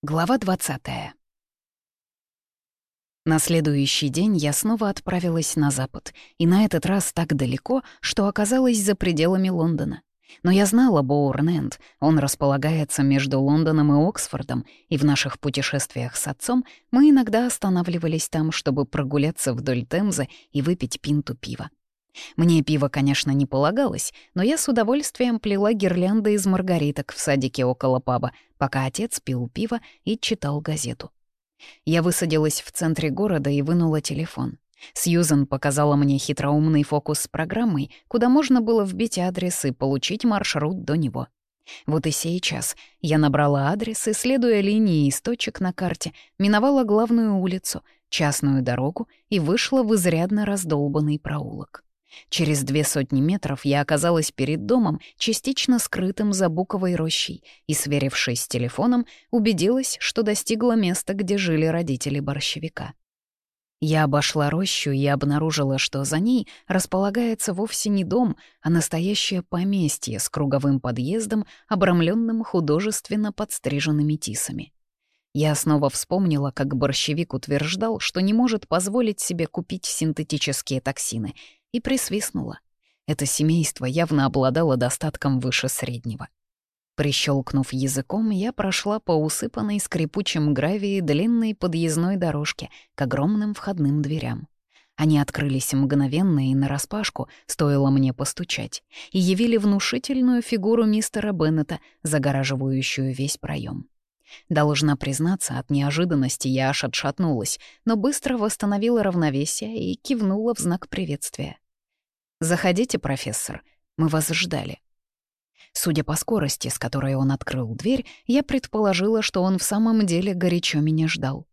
Глава 20 На следующий день я снова отправилась на запад, и на этот раз так далеко, что оказалась за пределами Лондона. Но я знала Боурненд, он располагается между Лондоном и Оксфордом, и в наших путешествиях с отцом мы иногда останавливались там, чтобы прогуляться вдоль Темзы и выпить пинту пива. Мне пиво, конечно, не полагалось, но я с удовольствием плела гирлянды из маргариток в садике около паба, пока отец пил пиво и читал газету. Я высадилась в центре города и вынула телефон. Сьюзен показала мне хитроумный фокус с программой, куда можно было вбить адрес и получить маршрут до него. Вот и сейчас я набрала адрес и, следуя линии из точек на карте, миновала главную улицу, частную дорогу и вышла в изрядно раздолбанный проулок. Через две сотни метров я оказалась перед домом, частично скрытым за буковой рощей, и, сверившись с телефоном, убедилась, что достигла места, где жили родители борщевика. Я обошла рощу и обнаружила, что за ней располагается вовсе не дом, а настоящее поместье с круговым подъездом, обрамленным художественно подстриженными тисами. Я снова вспомнила, как борщевик утверждал, что не может позволить себе купить синтетические токсины, и присвистнула. Это семейство явно обладало достатком выше среднего. Прищелкнув языком, я прошла по усыпанной скрипучим гравии длинной подъездной дорожке к огромным входным дверям. Они открылись мгновенно и нараспашку, стоило мне постучать, и явили внушительную фигуру мистера Беннета, загораживающую весь проем. Должна признаться, от неожиданности я аж отшатнулась, но быстро восстановила равновесие и кивнула в знак приветствия. «Заходите, профессор, мы вас ждали». Судя по скорости, с которой он открыл дверь, я предположила, что он в самом деле горячо меня ждал.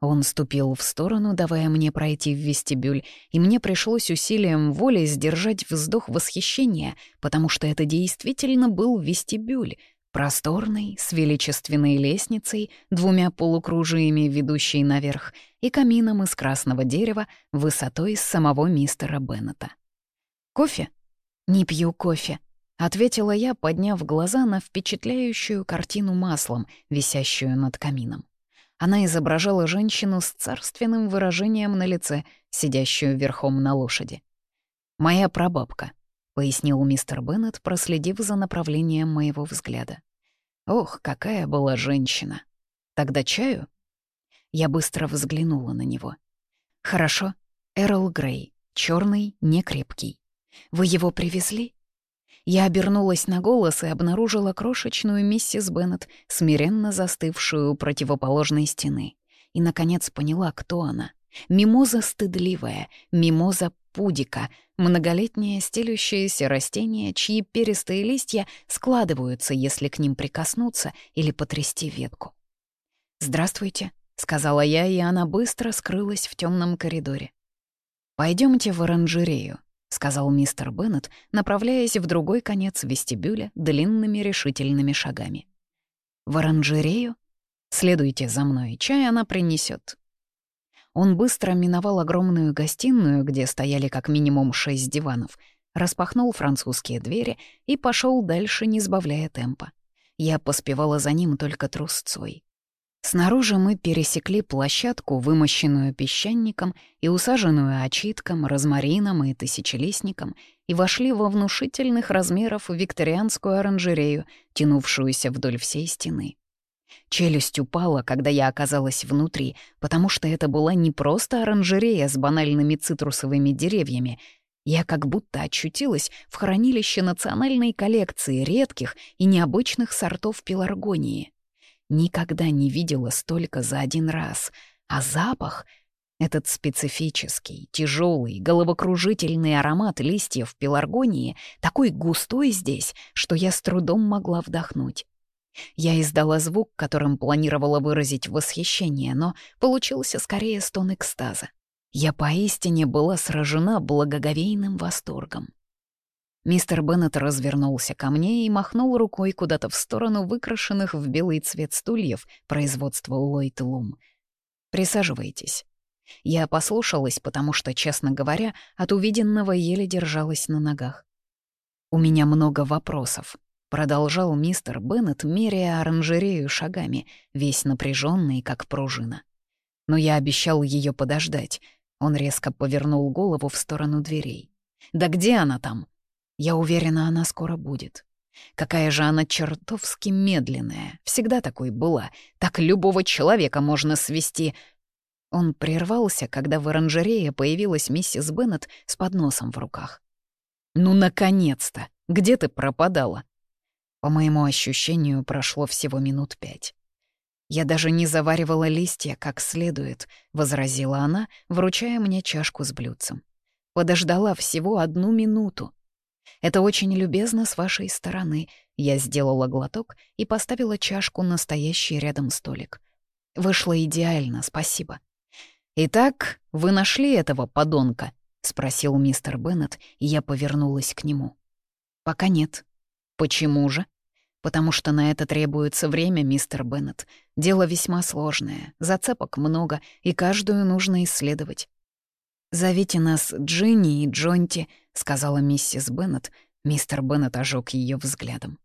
Он ступил в сторону, давая мне пройти в вестибюль, и мне пришлось усилием воли сдержать вздох восхищения, потому что это действительно был вестибюль, Просторный, с величественной лестницей, двумя полукружиями, ведущей наверх, и камином из красного дерева высотой с самого мистера Беннета. «Кофе?» «Не пью кофе», — ответила я, подняв глаза на впечатляющую картину маслом, висящую над камином. Она изображала женщину с царственным выражением на лице, сидящую верхом на лошади. «Моя прабабка», пояснил мистер Беннет, проследив за направлением моего взгляда. Ох, какая была женщина. Тогда чаю? Я быстро взглянула на него. Хорошо. Эрл Грей, черный, некрепкий. Вы его привезли? Я обернулась на голос и обнаружила крошечную миссис Беннет, смиренно застывшую у противоположной стены. И, наконец, поняла, кто она. Мимоза стыдливая, мимоза пудика, многолетнее стелющееся растение, чьи перистые листья складываются, если к ним прикоснуться или потрясти ветку. «Здравствуйте», — сказала я, и она быстро скрылась в темном коридоре. Пойдемте в оранжерею», — сказал мистер Беннет, направляясь в другой конец вестибюля длинными решительными шагами. «В оранжерею? Следуйте за мной, чай она принесет. Он быстро миновал огромную гостиную, где стояли как минимум шесть диванов, распахнул французские двери и пошел дальше, не сбавляя темпа. Я поспевала за ним только трусцой. Снаружи мы пересекли площадку, вымощенную песчаником и усаженную очитком, розмарином и тысячелистником, и вошли во внушительных размеров викторианскую оранжерею, тянувшуюся вдоль всей стены. Челюсть упала, когда я оказалась внутри, потому что это была не просто оранжерея с банальными цитрусовыми деревьями. Я как будто очутилась в хранилище национальной коллекции редких и необычных сортов пеларгонии. Никогда не видела столько за один раз. А запах — этот специфический, тяжелый, головокружительный аромат листьев пеларгонии такой густой здесь, что я с трудом могла вдохнуть. Я издала звук, которым планировала выразить восхищение, но получился скорее стон экстаза. Я поистине была сражена благоговейным восторгом. Мистер Беннет развернулся ко мне и махнул рукой куда-то в сторону выкрашенных в белый цвет стульев производства Ллойд Лум. «Присаживайтесь». Я послушалась, потому что, честно говоря, от увиденного еле держалась на ногах. «У меня много вопросов», Продолжал мистер Беннет, меряя оранжерею шагами, весь напряженный, как пружина. Но я обещал ее подождать. Он резко повернул голову в сторону дверей. «Да где она там?» «Я уверена, она скоро будет». Какая же она чертовски медленная. Всегда такой была. Так любого человека можно свести. Он прервался, когда в оранжерее появилась миссис Беннет с подносом в руках. «Ну, наконец-то! Где ты пропадала?» По моему ощущению, прошло всего минут пять. «Я даже не заваривала листья как следует», — возразила она, вручая мне чашку с блюдцем. «Подождала всего одну минуту. Это очень любезно с вашей стороны». Я сделала глоток и поставила чашку на стоящий рядом столик. «Вышло идеально, спасибо». «Итак, вы нашли этого подонка?» — спросил мистер Беннет, и я повернулась к нему. «Пока нет». «Почему же?» «Потому что на это требуется время, мистер Беннет. Дело весьма сложное, зацепок много, и каждую нужно исследовать. «Зовите нас Джинни и Джонти», — сказала миссис Беннет. Мистер Беннет ожег ее взглядом.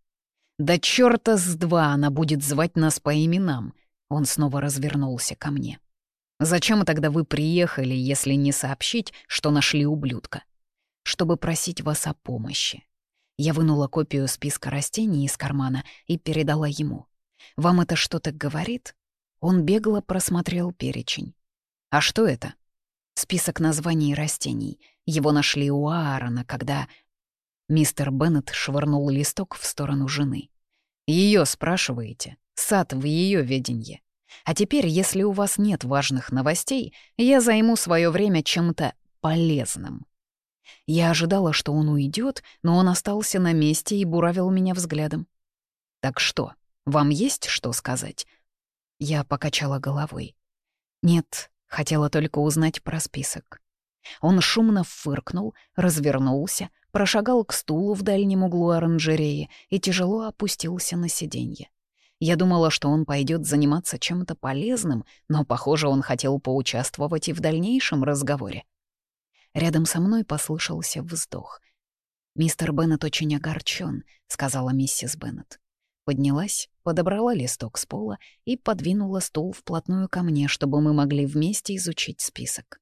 «Да чёрта с два она будет звать нас по именам!» Он снова развернулся ко мне. «Зачем тогда вы приехали, если не сообщить, что нашли ублюдка?» «Чтобы просить вас о помощи». Я вынула копию списка растений из кармана и передала ему. «Вам это что-то говорит?» Он бегло просмотрел перечень. «А что это?» Список названий растений. Его нашли у Аарона, когда... Мистер Беннет швырнул листок в сторону жены. Ее спрашиваете? Сад в ее веденье. А теперь, если у вас нет важных новостей, я займу свое время чем-то полезным. Я ожидала, что он уйдет, но он остался на месте и буравил меня взглядом. «Так что, вам есть что сказать?» Я покачала головой. «Нет, Хотела только узнать про список. Он шумно фыркнул, развернулся, прошагал к стулу в дальнем углу оранжереи и тяжело опустился на сиденье. Я думала, что он пойдет заниматься чем-то полезным, но, похоже, он хотел поучаствовать и в дальнейшем разговоре. Рядом со мной послышался вздох. «Мистер Беннет очень огорчен», — сказала миссис Беннет. Поднялась, подобрала листок с пола и подвинула стул вплотную ко мне, чтобы мы могли вместе изучить список.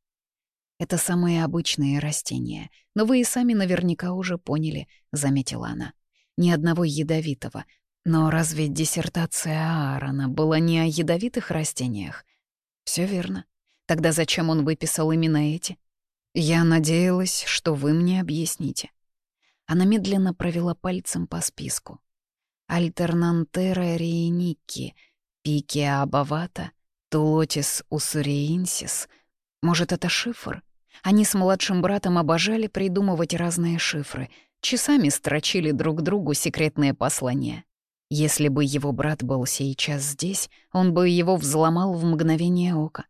«Это самые обычные растения, но вы и сами наверняка уже поняли», — заметила она. «Ни одного ядовитого. Но разве диссертация Аарона была не о ядовитых растениях?» Все верно. Тогда зачем он выписал именно эти?» «Я надеялась, что вы мне объясните». Она медленно провела пальцем по списку. Альтернантера риеники, Пикия абавата, Тулотис уссуриенсис. Может, это шифр? Они с младшим братом обожали придумывать разные шифры, часами строчили друг другу секретные послания. Если бы его брат был сейчас здесь, он бы его взломал в мгновение ока.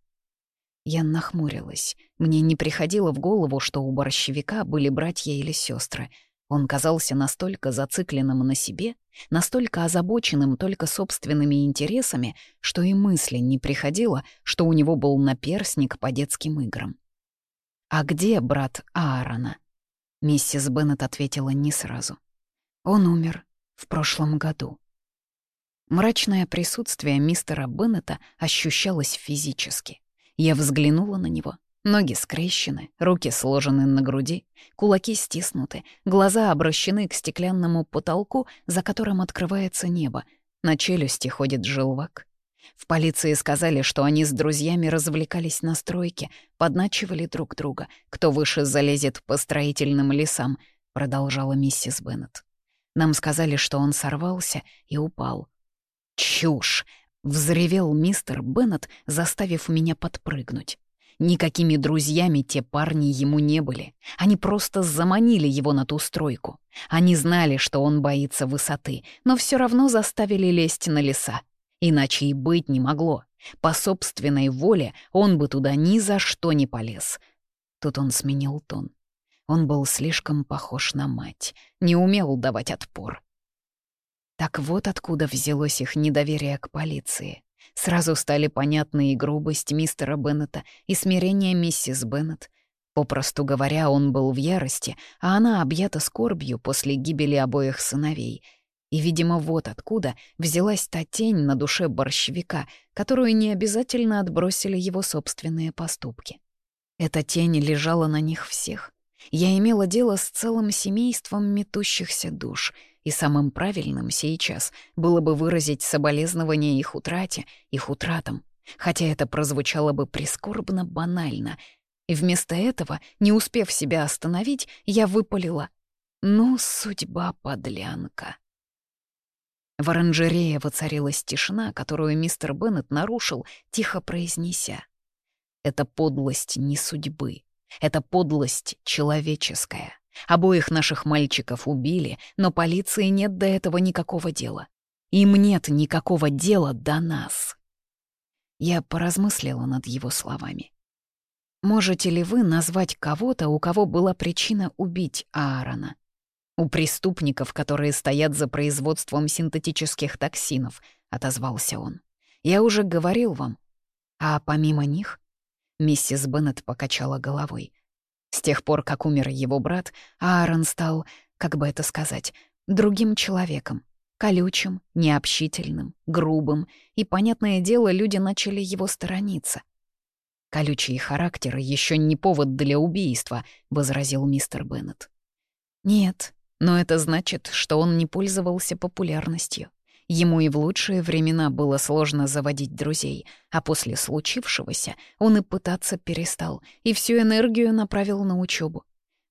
Я нахмурилась. Мне не приходило в голову, что у борщевика были братья или сестры. Он казался настолько зацикленным на себе, настолько озабоченным только собственными интересами, что и мысли не приходило, что у него был наперсник по детским играм. «А где брат Аарона?» Миссис Беннет ответила не сразу. «Он умер в прошлом году». Мрачное присутствие мистера Беннета ощущалось физически. Я взглянула на него — Ноги скрещены, руки сложены на груди, кулаки стиснуты, глаза обращены к стеклянному потолку, за которым открывается небо. На челюсти ходит желвак. В полиции сказали, что они с друзьями развлекались на стройке, подначивали друг друга, кто выше залезет по строительным лесам, продолжала миссис Беннет. Нам сказали, что он сорвался и упал. «Чушь!» — взревел мистер Беннет, заставив меня подпрыгнуть. Никакими друзьями те парни ему не были. Они просто заманили его на ту стройку. Они знали, что он боится высоты, но все равно заставили лезть на леса. Иначе и быть не могло. По собственной воле он бы туда ни за что не полез. Тут он сменил тон. Он был слишком похож на мать, не умел давать отпор. Так вот откуда взялось их недоверие к полиции. Сразу стали понятны и грубость мистера Беннета, и смирение миссис Беннет. Попросту говоря, он был в ярости, а она объята скорбью после гибели обоих сыновей. И, видимо, вот откуда взялась та тень на душе борщевика, которую не обязательно отбросили его собственные поступки. Эта тень лежала на них всех. Я имела дело с целым семейством метущихся душ, и самым правильным сейчас было бы выразить соболезнование их утрате, их утратам, хотя это прозвучало бы прискорбно банально. И вместо этого, не успев себя остановить, я выпалила «Ну, судьба подлянка». В оранжерее воцарилась тишина, которую мистер Беннет нарушил, тихо произнеся. «Это подлость не судьбы. Это подлость человеческая. Обоих наших мальчиков убили, но полиции нет до этого никакого дела. Им нет никакого дела до нас». Я поразмыслила над его словами. «Можете ли вы назвать кого-то, у кого была причина убить Аарона?» «У преступников, которые стоят за производством синтетических токсинов», — отозвался он. «Я уже говорил вам. А помимо них...» Миссис Беннет покачала головой. С тех пор, как умер его брат, Аарон стал, как бы это сказать, другим человеком. Колючим, необщительным, грубым, и, понятное дело, люди начали его сторониться. «Колючий характер еще не повод для убийства», — возразил мистер Беннет. «Нет, но это значит, что он не пользовался популярностью. Ему и в лучшие времена было сложно заводить друзей, а после случившегося он и пытаться перестал, и всю энергию направил на учебу.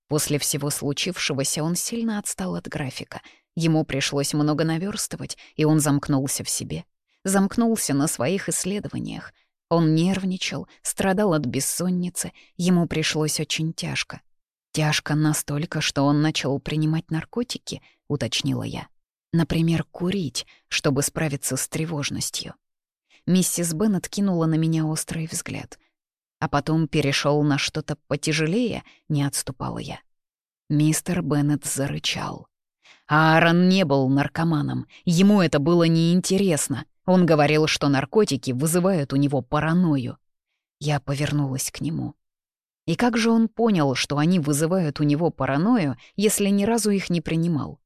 После всего случившегося он сильно отстал от графика. Ему пришлось много наверстывать, и он замкнулся в себе. Замкнулся на своих исследованиях. Он нервничал, страдал от бессонницы, ему пришлось очень тяжко. «Тяжко настолько, что он начал принимать наркотики», — уточнила я. «Например, курить, чтобы справиться с тревожностью». Миссис Беннет кинула на меня острый взгляд. А потом перешел на что-то потяжелее, не отступала я. Мистер Беннет зарычал. Аарон не был наркоманом, ему это было неинтересно. Он говорил, что наркотики вызывают у него паранойю. Я повернулась к нему. И как же он понял, что они вызывают у него паранойю, если ни разу их не принимал?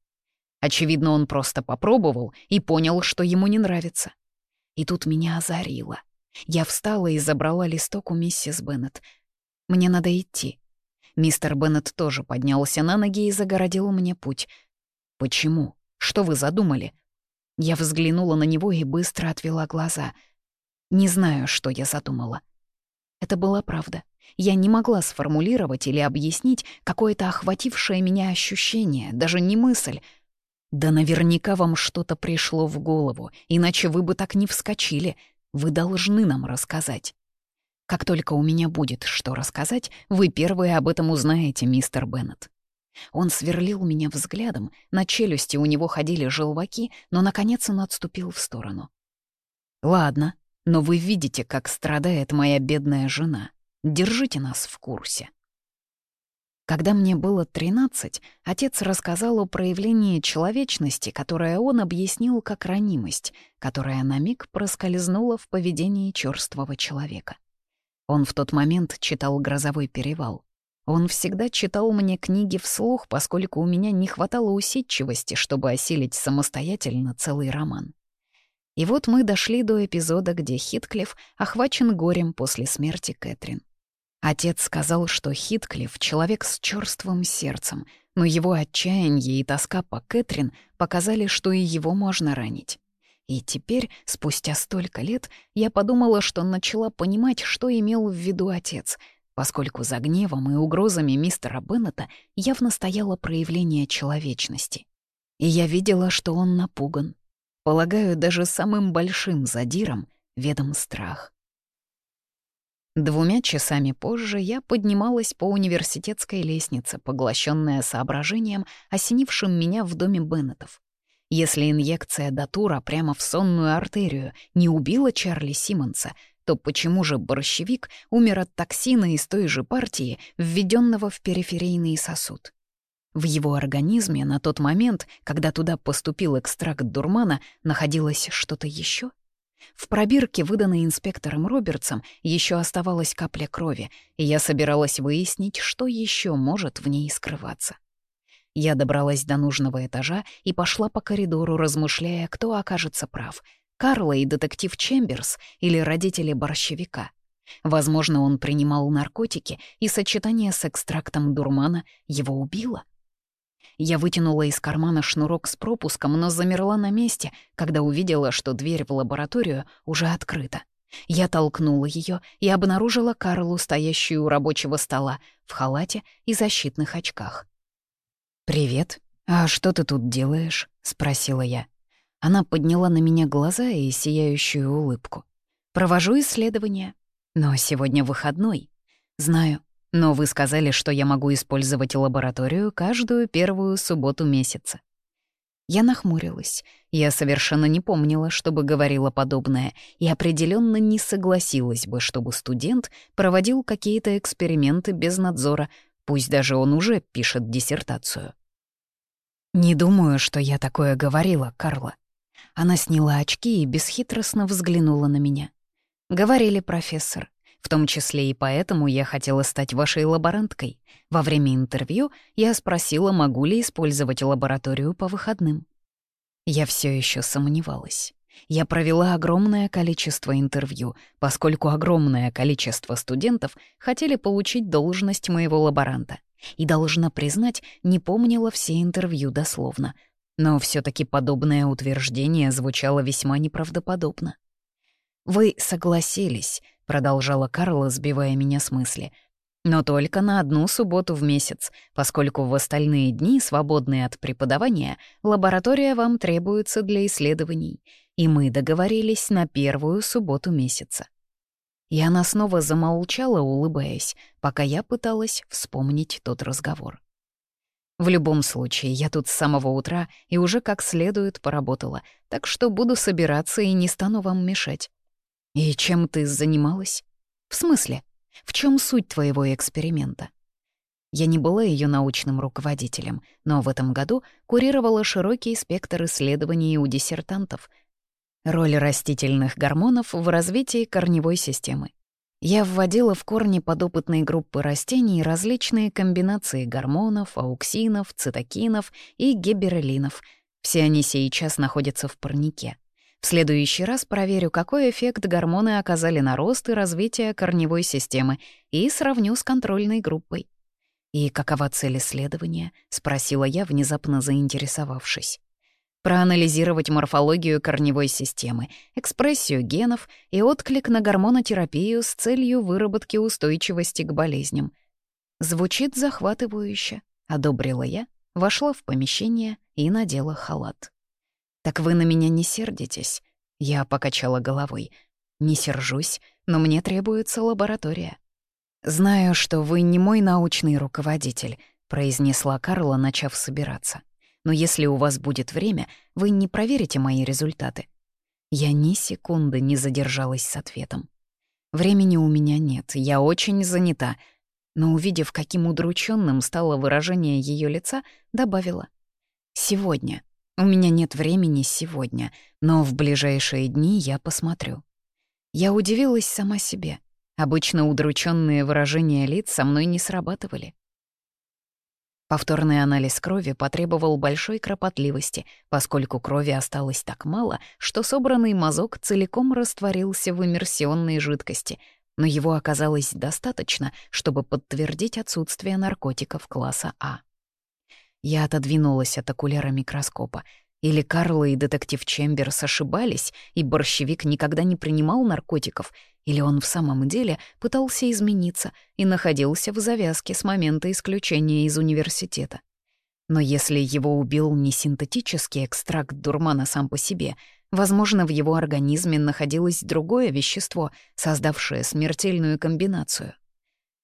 Очевидно, он просто попробовал и понял, что ему не нравится. И тут меня озарило. Я встала и забрала листок у миссис Беннет. «Мне надо идти». Мистер Беннет тоже поднялся на ноги и загородил мне путь. «Почему? Что вы задумали?» Я взглянула на него и быстро отвела глаза. Не знаю, что я задумала. Это была правда. Я не могла сформулировать или объяснить какое-то охватившее меня ощущение, даже не мысль. Да наверняка вам что-то пришло в голову, иначе вы бы так не вскочили. Вы должны нам рассказать. Как только у меня будет что рассказать, вы первые об этом узнаете, мистер Беннет. Он сверлил меня взглядом, на челюсти у него ходили желваки, но, наконец, он отступил в сторону. «Ладно, но вы видите, как страдает моя бедная жена. Держите нас в курсе. Когда мне было 13, отец рассказал о проявлении человечности, которое он объяснил как ранимость, которая на миг проскользнула в поведении черствого человека. Он в тот момент читал «Грозовой перевал». Он всегда читал мне книги вслух, поскольку у меня не хватало усидчивости, чтобы осилить самостоятельно целый роман. И вот мы дошли до эпизода, где Хитклифф охвачен горем после смерти Кэтрин. Отец сказал, что Хитклифф — человек с чёрствым сердцем, но его отчаяние и тоска по Кэтрин показали, что и его можно ранить. И теперь, спустя столько лет, я подумала, что начала понимать, что имел в виду отец, поскольку за гневом и угрозами мистера Беннета явно стояло проявление человечности. И я видела, что он напуган. Полагаю, даже самым большим задиром ведом страх. Двумя часами позже я поднималась по университетской лестнице, поглощенная соображением, осенившим меня в доме Беннетов. Если инъекция датура прямо в сонную артерию не убила Чарли Симмонса, то почему же борщевик умер от токсина из той же партии, введенного в периферийный сосуд? В его организме на тот момент, когда туда поступил экстракт дурмана, находилось что-то еще? В пробирке, выданной инспектором Робертсом, еще оставалась капля крови, и я собиралась выяснить, что еще может в ней скрываться. Я добралась до нужного этажа и пошла по коридору, размышляя, кто окажется прав — Карла и детектив Чемберс или родители борщевика. Возможно, он принимал наркотики, и сочетание с экстрактом дурмана его убило. Я вытянула из кармана шнурок с пропуском, но замерла на месте, когда увидела, что дверь в лабораторию уже открыта. Я толкнула ее и обнаружила Карлу, стоящую у рабочего стола, в халате и защитных очках. «Привет. А что ты тут делаешь?» — спросила я. Она подняла на меня глаза и сияющую улыбку. «Провожу исследования. Но сегодня выходной. Знаю, но вы сказали, что я могу использовать лабораторию каждую первую субботу месяца. Я нахмурилась. Я совершенно не помнила, чтобы говорила подобное, и определенно не согласилась бы, чтобы студент проводил какие-то эксперименты без надзора, пусть даже он уже пишет диссертацию. «Не думаю, что я такое говорила, Карла». Она сняла очки и бесхитростно взглянула на меня. «Говорили, профессор. В том числе и поэтому я хотела стать вашей лаборанткой. Во время интервью я спросила, могу ли использовать лабораторию по выходным. Я все еще сомневалась. Я провела огромное количество интервью, поскольку огромное количество студентов хотели получить должность моего лаборанта. И, должна признать, не помнила все интервью дословно. Но все таки подобное утверждение звучало весьма неправдоподобно. «Вы согласились», — продолжала Карла, сбивая меня с мысли. «Но только на одну субботу в месяц, поскольку в остальные дни, свободные от преподавания, лаборатория вам требуется для исследований, и мы договорились на первую субботу месяца». И она снова замолчала, улыбаясь, пока я пыталась вспомнить тот разговор. В любом случае, я тут с самого утра и уже как следует поработала, так что буду собираться и не стану вам мешать. «И чем ты занималась?» «В смысле? В чем суть твоего эксперимента?» Я не была ее научным руководителем, но в этом году курировала широкий спектр исследований у диссертантов. Роль растительных гормонов в развитии корневой системы. Я вводила в корни подопытной группы растений различные комбинации гормонов, ауксинов, цитокинов и гиберелинов. Все они сейчас находятся в парнике. В следующий раз проверю, какой эффект гормоны оказали на рост и развитие корневой системы, и сравню с контрольной группой. «И какова цель исследования?» — спросила я, внезапно заинтересовавшись. Проанализировать морфологию корневой системы, экспрессию генов и отклик на гормонотерапию с целью выработки устойчивости к болезням. Звучит захватывающе, одобрила я, вошла в помещение и надела халат. «Так вы на меня не сердитесь?» Я покачала головой. «Не сержусь, но мне требуется лаборатория». «Знаю, что вы не мой научный руководитель», — произнесла Карла, начав собираться. «Но если у вас будет время, вы не проверите мои результаты». Я ни секунды не задержалась с ответом. «Времени у меня нет, я очень занята», но, увидев, каким удрученным стало выражение ее лица, добавила. «Сегодня». У меня нет времени сегодня, но в ближайшие дни я посмотрю. Я удивилась сама себе. Обычно удрученные выражения лиц со мной не срабатывали. Повторный анализ крови потребовал большой кропотливости, поскольку крови осталось так мало, что собранный мазок целиком растворился в иммерсионной жидкости, но его оказалось достаточно, чтобы подтвердить отсутствие наркотиков класса А. Я отодвинулась от окуляра микроскопа. Или Карла и детектив Чемберс ошибались, и борщевик никогда не принимал наркотиков, или он в самом деле пытался измениться и находился в завязке с момента исключения из университета. Но если его убил не синтетический экстракт дурмана сам по себе, возможно, в его организме находилось другое вещество, создавшее смертельную комбинацию.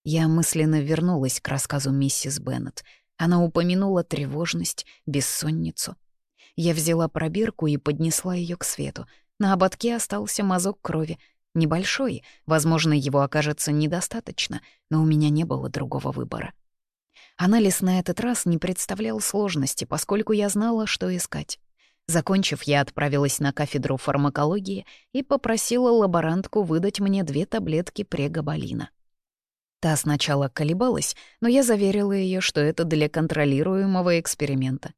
Я мысленно вернулась к рассказу миссис Беннет — она упомянула тревожность, бессонницу. Я взяла пробирку и поднесла ее к свету. На ободке остался мазок крови. Небольшой, возможно, его окажется недостаточно, но у меня не было другого выбора. Анализ на этот раз не представлял сложности, поскольку я знала, что искать. Закончив, я отправилась на кафедру фармакологии и попросила лаборантку выдать мне две таблетки прегабалина. Та сначала колебалась, но я заверила ее, что это для контролируемого эксперимента.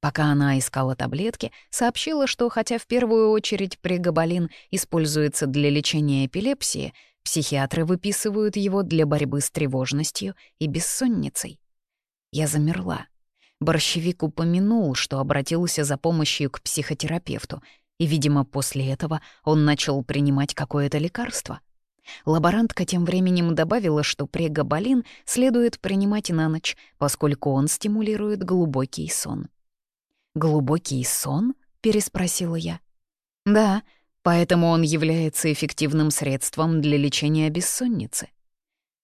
Пока она искала таблетки, сообщила, что хотя в первую очередь прегабалин используется для лечения эпилепсии, психиатры выписывают его для борьбы с тревожностью и бессонницей. Я замерла. Борщевик упомянул, что обратился за помощью к психотерапевту, и, видимо, после этого он начал принимать какое-то лекарство. Лаборантка тем временем добавила, что прегабалин следует принимать на ночь, поскольку он стимулирует глубокий сон. «Глубокий сон?» — переспросила я. «Да, поэтому он является эффективным средством для лечения бессонницы».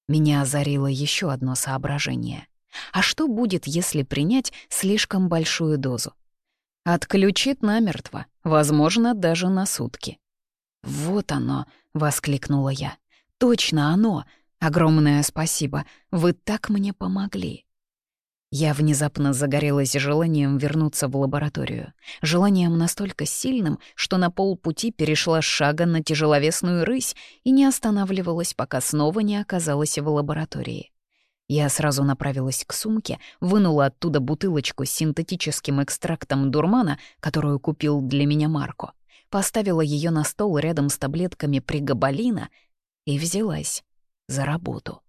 Меня озарило еще одно соображение. А что будет, если принять слишком большую дозу? Отключит намертво, возможно, даже на сутки. «Вот оно!» — воскликнула я. «Точно оно! Огромное спасибо! Вы так мне помогли!» Я внезапно загорелась желанием вернуться в лабораторию. Желанием настолько сильным, что на полпути перешла с шага на тяжеловесную рысь и не останавливалась, пока снова не оказалась в лаборатории. Я сразу направилась к сумке, вынула оттуда бутылочку с синтетическим экстрактом дурмана, которую купил для меня Марко, поставила ее на стол рядом с таблетками пригабалина и взялась за работу.